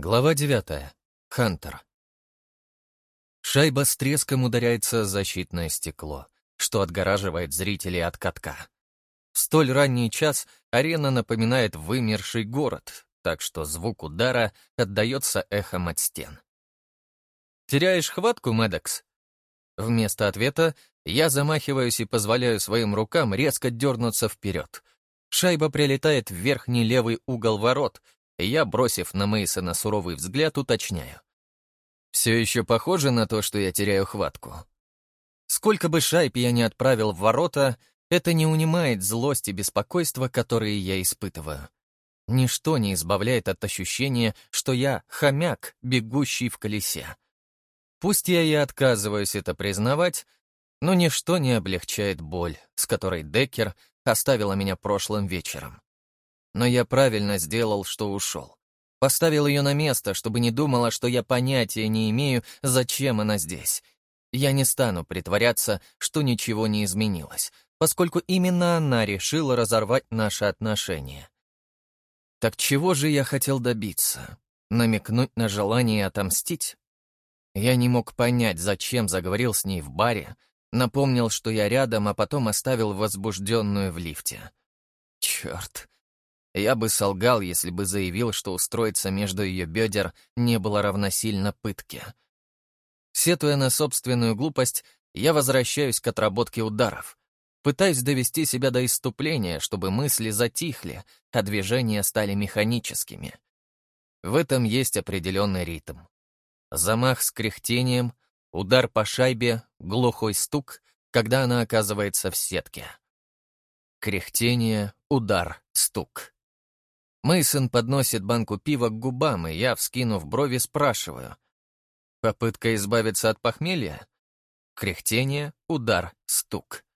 Глава девятая. Хантер. Шайба с треском ударяется о защитное стекло, что отгораживает зрителей от катка. В столь ранний час арена напоминает вымерший город, так что звук удара отдается эхом от стен. «Теряешь хватку, Медекс?» Вместо ответа я замахиваюсь и позволяю своим рукам резко дернуться вперед. Шайба прилетает в верхний левый угол ворот — я, бросив на Мейсона суровый взгляд, уточняю. Все еще похоже на то, что я теряю хватку. Сколько бы шайб я ни отправил в ворота, это не унимает злость и беспокойство, которые я испытываю. Ничто не избавляет от ощущения, что я хомяк, бегущий в колесе. Пусть я и отказываюсь это признавать, но ничто не облегчает боль, с которой Деккер оставила меня прошлым вечером. Но я правильно сделал, что ушел. Поставил ее на место, чтобы не думала, что я понятия не имею, зачем она здесь. Я не стану притворяться, что ничего не изменилось, поскольку именно она решила разорвать наши отношения. Так чего же я хотел добиться? Намекнуть на желание отомстить? Я не мог понять, зачем заговорил с ней в баре, напомнил, что я рядом, а потом оставил возбужденную в лифте. Черт, я бы солгал, если бы заявил, что устроиться между ее бедер не было равносильно пытке. Сетуя на собственную глупость, я возвращаюсь к отработке ударов. Пытаюсь довести себя до иступления, чтобы мысли затихли, а движения стали механическими. В этом есть определенный ритм. Замах с кряхтением, удар по шайбе, глухой стук, когда она оказывается в сетке. Кряхтение, удар, стук. Мейсон подносит банку пива к губам, и я, вскинув брови, спрашиваю. Попытка избавиться от похмелья? Кряхтение, удар, стук.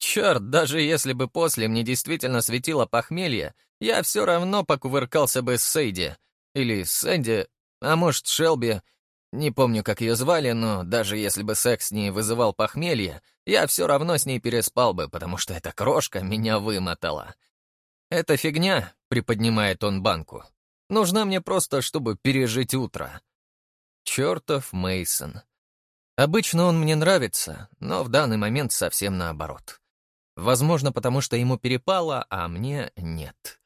Черт, даже если бы после мне действительно светило похмелье, я все равно покувыркался бы с Сейди. Или Сэнди, а может, Шелби. Не помню, как ее звали, но даже если бы секс с ней вызывал похмелье, я все равно с ней переспал бы, потому что эта крошка меня вымотала. «Эта фигня», — приподнимает он банку, — «нужна мне просто, чтобы пережить утро». Чертов Мейсон. Обычно он мне нравится, но в данный момент совсем наоборот. Возможно, потому что ему перепало, а мне нет.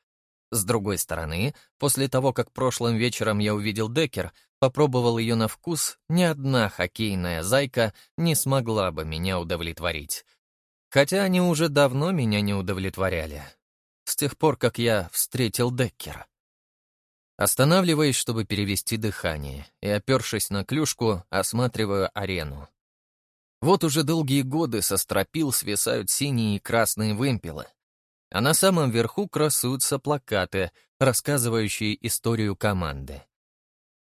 С другой стороны, после того, как прошлым вечером я увидел Декер, попробовал ее на вкус, ни одна хоккейная зайка не смогла бы меня удовлетворить. Хотя они уже давно меня не удовлетворяли с тех пор, как я встретил Деккера. Останавливаясь, чтобы перевести дыхание, и, опершись на клюшку, осматриваю арену. Вот уже долгие годы со стропил свисают синие и красные вымпелы, а на самом верху красуются плакаты, рассказывающие историю команды.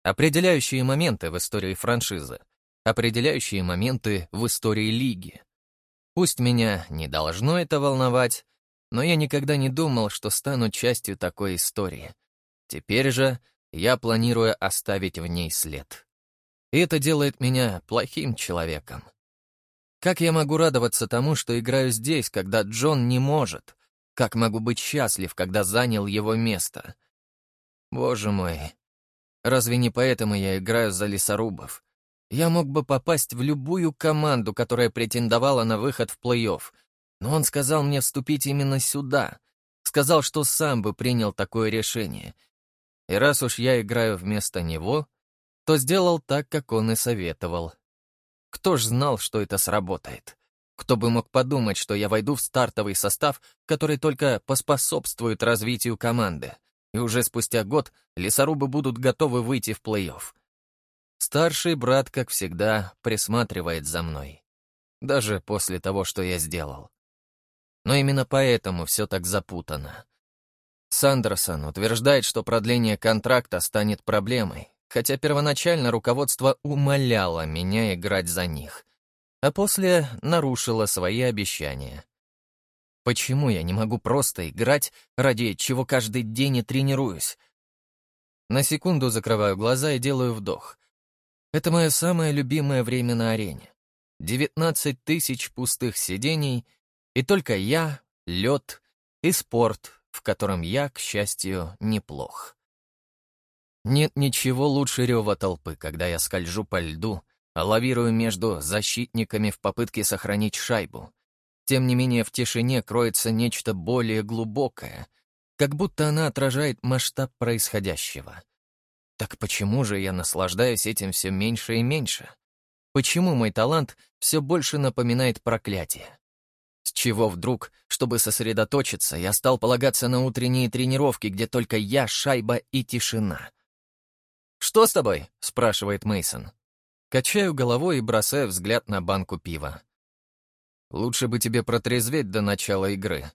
Определяющие моменты в истории франшизы, определяющие моменты в истории лиги. Пусть меня не должно это волновать, но я никогда не думал, что стану частью такой истории. Теперь же я планирую оставить в ней след. И это делает меня плохим человеком. Как я могу радоваться тому, что играю здесь, когда Джон не может? Как могу быть счастлив, когда занял его место? Боже мой, разве не поэтому я играю за лесорубов? Я мог бы попасть в любую команду, которая претендовала на выход в плей-офф — но он сказал мне вступить именно сюда. Сказал, что сам бы принял такое решение. И раз уж я играю вместо него, то сделал так, как он и советовал. Кто ж знал, что это сработает? Кто бы мог подумать, что я войду в стартовый состав, который только поспособствует развитию команды, и уже спустя год лесорубы будут готовы выйти в плей-офф. Старший брат, как всегда, присматривает за мной. Даже после того, что я сделал. Но именно поэтому все так запутано. Сандерсон утверждает, что продление контракта станет проблемой, хотя первоначально руководство умоляло меня играть за них, а после нарушило свои обещания. Почему я не могу просто играть, ради чего каждый день и тренируюсь? На секунду закрываю глаза и делаю вдох. Это мое самое любимое время на арене. 19 тысяч пустых сидений и только я, лед и спорт, в котором я, к счастью, неплох. Нет ничего лучше рева толпы, когда я скольжу по льду, лавирую между защитниками в попытке сохранить шайбу. Тем не менее, в тишине кроется нечто более глубокое, как будто она отражает масштаб происходящего. Так почему же я наслаждаюсь этим все меньше и меньше? Почему мой талант все больше напоминает проклятие? С чего вдруг, чтобы сосредоточиться, я стал полагаться на утренние тренировки, где только я, шайба и тишина? «Что с тобой?» — спрашивает Мейсон. Качаю головой и бросаю взгляд на банку пива. «Лучше бы тебе протрезветь до начала игры».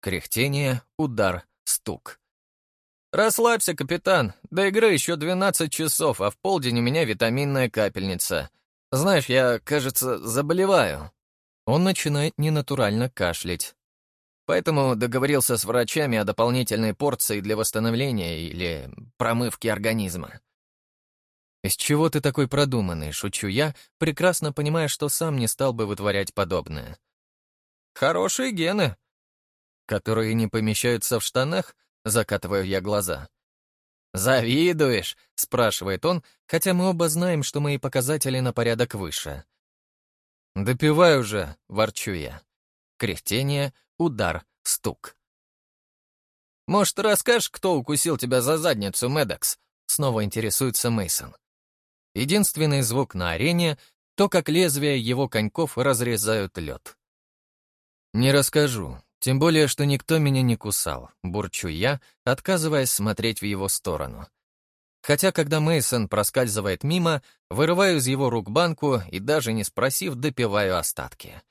Кряхтение, удар, стук. «Расслабься, капитан. До игры еще 12 часов, а в полдень у меня витаминная капельница. Знаешь, я, кажется, заболеваю». Он начинает ненатурально кашлять. Поэтому договорился с врачами о дополнительной порции для восстановления или промывки организма. «Из чего ты такой продуманный?» — шучу я, прекрасно понимая, что сам не стал бы вытворять подобное. «Хорошие гены», которые не помещаются в штанах, закатываю я глаза. «Завидуешь?» — спрашивает он, хотя мы оба знаем, что мои показатели на порядок выше. «Допивай уже», — ворчу я. Кряхтение, удар, стук. «Может, расскажешь, кто укусил тебя за задницу, Медекс?» Снова интересуется Мейсон. Единственный звук на арене — то, как лезвия его коньков разрезают лед. «Не расскажу, тем более, что никто меня не кусал», — бурчу я, отказываясь смотреть в его сторону. Хотя, когда Мейсон проскальзывает мимо, вырываю из его рук банку и, даже не спросив, допиваю остатки.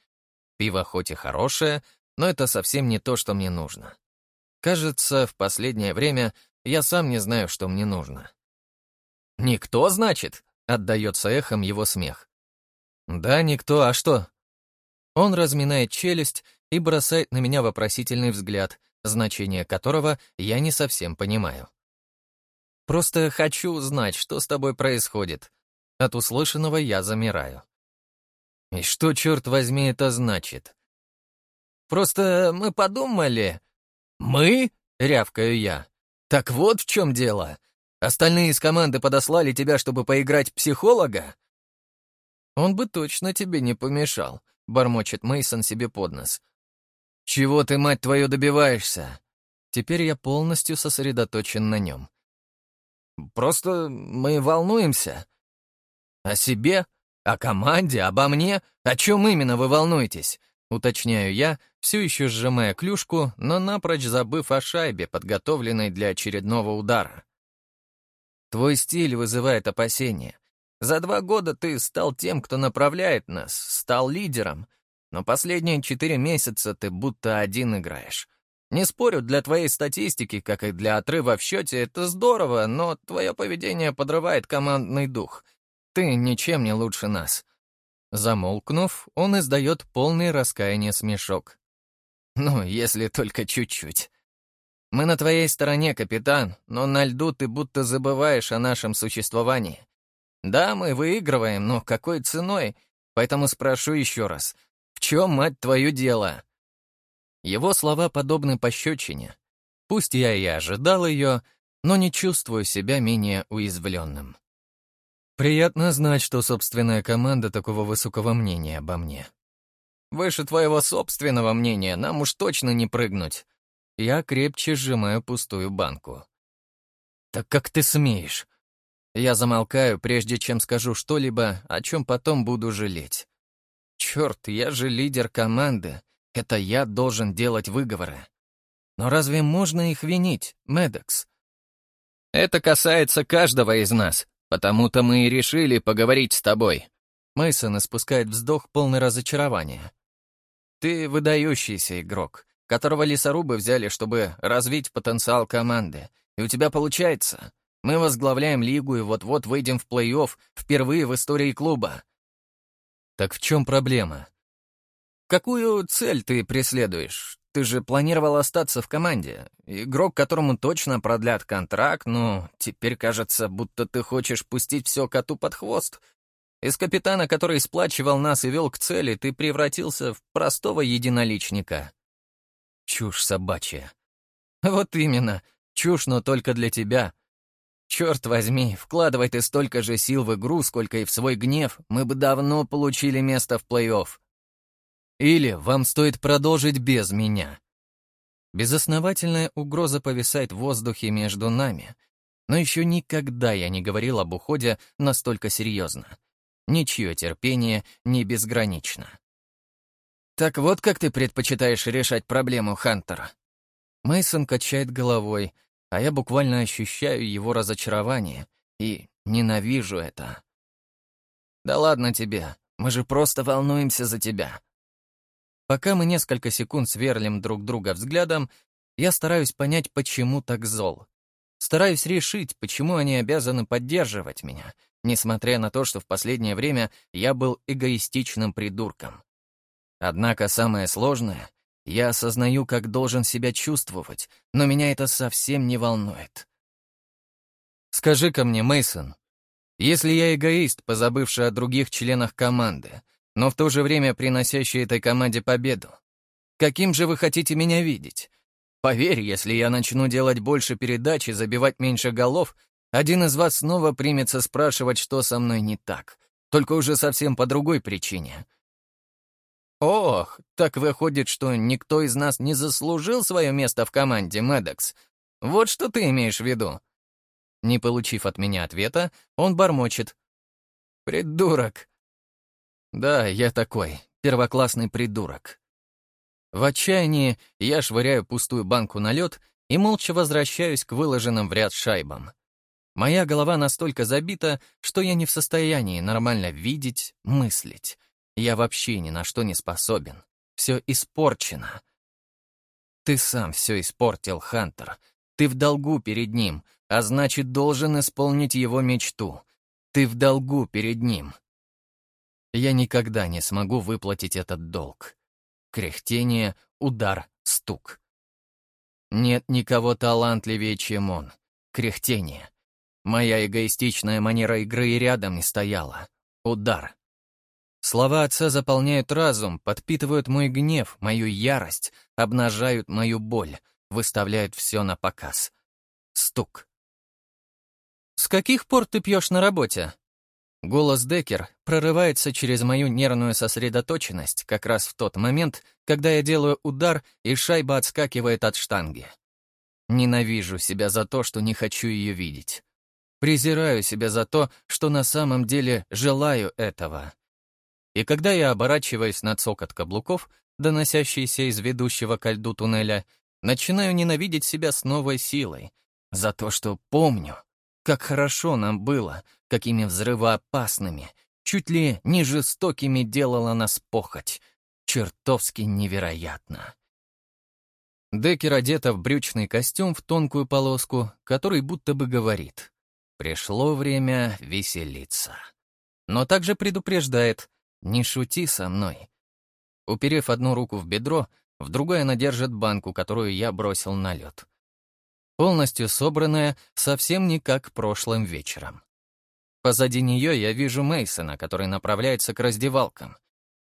Пиво хоть и хорошее, но это совсем не то, что мне нужно. Кажется, в последнее время я сам не знаю, что мне нужно. «Никто, значит?» Отдается эхом его смех. «Да, никто, а что?» Он разминает челюсть и бросает на меня вопросительный взгляд, значение которого я не совсем понимаю. «Просто хочу узнать, что с тобой происходит». От услышанного я замираю. «И что, черт возьми, это значит?» «Просто мы подумали...» «Мы?» — рявкаю я. «Так вот в чем дело. Остальные из команды подослали тебя, чтобы поиграть психолога?» «Он бы точно тебе не помешал», — бормочет Мейсон себе под нос. «Чего ты, мать твою, добиваешься?» Теперь я полностью сосредоточен на нем. «Просто мы волнуемся. О себе? О команде? Обо мне? О чем именно вы волнуетесь?» Уточняю я, все еще сжимая клюшку, но напрочь забыв о шайбе, подготовленной для очередного удара. Твой стиль вызывает опасения. За два года ты стал тем, кто направляет нас, стал лидером, но последние четыре месяца ты будто один играешь. Не спорю, для твоей статистики, как и для отрыва в счете, это здорово, но твое поведение подрывает командный дух. Ты ничем не лучше нас». Замолкнув, он издает полный раскаяние смешок. «Ну, если только чуть-чуть. Мы на твоей стороне, капитан, но на льду ты будто забываешь о нашем существовании. Да, мы выигрываем, но какой ценой? Поэтому спрошу еще раз. В чем, мать твою, дело?» Его слова подобны пощечине. Пусть я и ожидал ее, но не чувствую себя менее уязвленным. Приятно знать, что собственная команда такого высокого мнения обо мне. Выше твоего собственного мнения нам уж точно не прыгнуть. Я крепче сжимаю пустую банку. «Так как ты смеешь?» Я замолкаю, прежде чем скажу что-либо, о чем потом буду жалеть. Черт, я же лидер команды. Это я должен делать выговоры. Но разве можно их винить, Медекс? Это касается каждого из нас, потому-то мы и решили поговорить с тобой. Мейсон испускает вздох полный разочарования. Ты выдающийся игрок которого лесорубы взяли, чтобы развить потенциал команды. И у тебя получается. Мы возглавляем лигу и вот-вот выйдем в плей-офф впервые в истории клуба. Так в чем проблема? Какую цель ты преследуешь? Ты же планировал остаться в команде. Игрок, которому точно продлят контракт, но теперь кажется, будто ты хочешь пустить все коту под хвост. Из капитана, который сплачивал нас и вел к цели, ты превратился в простого единоличника. Чушь собачья. Вот именно, чушь, но только для тебя. Черт возьми, вкладывай ты столько же сил в игру, сколько и в свой гнев, мы бы давно получили место в плей-офф. Или вам стоит продолжить без меня. Безосновательная угроза повисает в воздухе между нами, но еще никогда я не говорил об уходе настолько серьезно. Ничье терпение не безгранично. «Так вот как ты предпочитаешь решать проблему, Хантер?» Мейсон качает головой, а я буквально ощущаю его разочарование и ненавижу это. «Да ладно тебе, мы же просто волнуемся за тебя». Пока мы несколько секунд сверлим друг друга взглядом, я стараюсь понять, почему так зол. Стараюсь решить, почему они обязаны поддерживать меня, несмотря на то, что в последнее время я был эгоистичным придурком. Однако самое сложное — я осознаю, как должен себя чувствовать, но меня это совсем не волнует. Скажи-ка мне, Мейсон, если я эгоист, позабывший о других членах команды, но в то же время приносящий этой команде победу, каким же вы хотите меня видеть? Поверь, если я начну делать больше передач и забивать меньше голов, один из вас снова примется спрашивать, что со мной не так, только уже совсем по другой причине. Ох, так выходит, что никто из нас не заслужил свое место в команде, Медекс. Вот что ты имеешь в виду. Не получив от меня ответа, он бормочет. «Придурок!» «Да, я такой, первоклассный придурок. В отчаянии я швыряю пустую банку на лед и молча возвращаюсь к выложенным в ряд шайбам. Моя голова настолько забита, что я не в состоянии нормально видеть, мыслить. Я вообще ни на что не способен. Все испорчено. Ты сам все испортил, Хантер. Ты в долгу перед ним, а значит, должен исполнить его мечту. Ты в долгу перед ним. Я никогда не смогу выплатить этот долг. Кряхтение, удар, стук. Нет никого талантливее, чем он. Кряхтение. Моя эгоистичная манера игры и рядом не стояла. Удар. Слова отца заполняют разум, подпитывают мой гнев, мою ярость, обнажают мою боль, выставляют все на показ. Стук. «С каких пор ты пьешь на работе?» Голос Декер прорывается через мою нервную сосредоточенность как раз в тот момент, когда я делаю удар, и шайба отскакивает от штанги. Ненавижу себя за то, что не хочу ее видеть. Презираю себя за то, что на самом деле желаю этого. И когда я оборачиваюсь на цокот каблуков, доносящийся из ведущего ко льду туннеля, начинаю ненавидеть себя с новой силой за то, что помню, как хорошо нам было, какими взрывоопасными, чуть ли не жестокими делала нас похоть. Чертовски невероятно. Деккер одета в брючный костюм в тонкую полоску, который будто бы говорит «Пришло время веселиться». Но также предупреждает «Не шути со мной». Уперев одну руку в бедро, в другой она держит банку, которую я бросил на лед полностью собранная, совсем не как прошлым вечером. Позади нее я вижу Мейсона, который направляется к раздевалкам.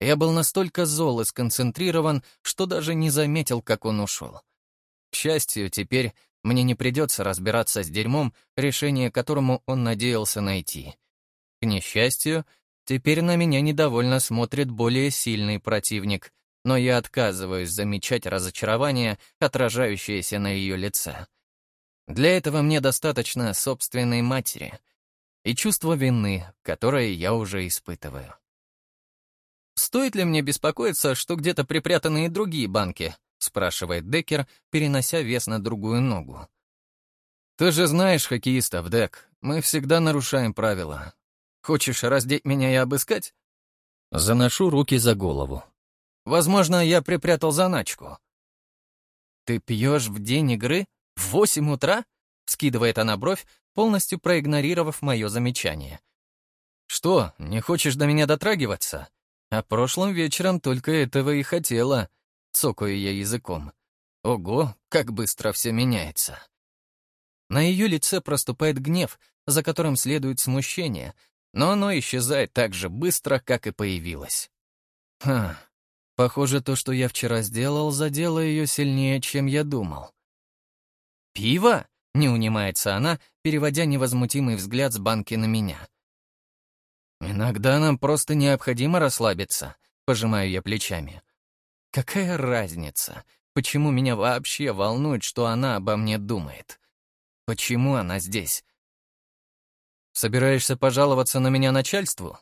Я был настолько зол и сконцентрирован, что даже не заметил, как он ушел. К счастью, теперь мне не придется разбираться с дерьмом, решение которому он надеялся найти. К несчастью, теперь на меня недовольно смотрит более сильный противник, но я отказываюсь замечать разочарование, отражающееся на ее лице. Для этого мне достаточно собственной матери и чувства вины, которое я уже испытываю. «Стоит ли мне беспокоиться, что где-то припрятаны и другие банки?» — спрашивает Деккер, перенося вес на другую ногу. «Ты же знаешь хоккеистов, Дек. Мы всегда нарушаем правила. Хочешь раздеть меня и обыскать?» Заношу руки за голову. «Возможно, я припрятал заначку». «Ты пьешь в день игры?» «В восемь утра?» — скидывает она бровь, полностью проигнорировав мое замечание. «Что, не хочешь до меня дотрагиваться? А прошлым вечером только этого и хотела», — цокаю я языком. «Ого, как быстро все меняется». На ее лице проступает гнев, за которым следует смущение, но оно исчезает так же быстро, как и появилось. Ха, похоже, то, что я вчера сделал, задело ее сильнее, чем я думал. «Пиво?» Не унимается она, переводя невозмутимый взгляд с банки на меня. «Иногда нам просто необходимо расслабиться», — пожимаю я плечами. «Какая разница? Почему меня вообще волнует, что она обо мне думает? Почему она здесь? Собираешься пожаловаться на меня начальству?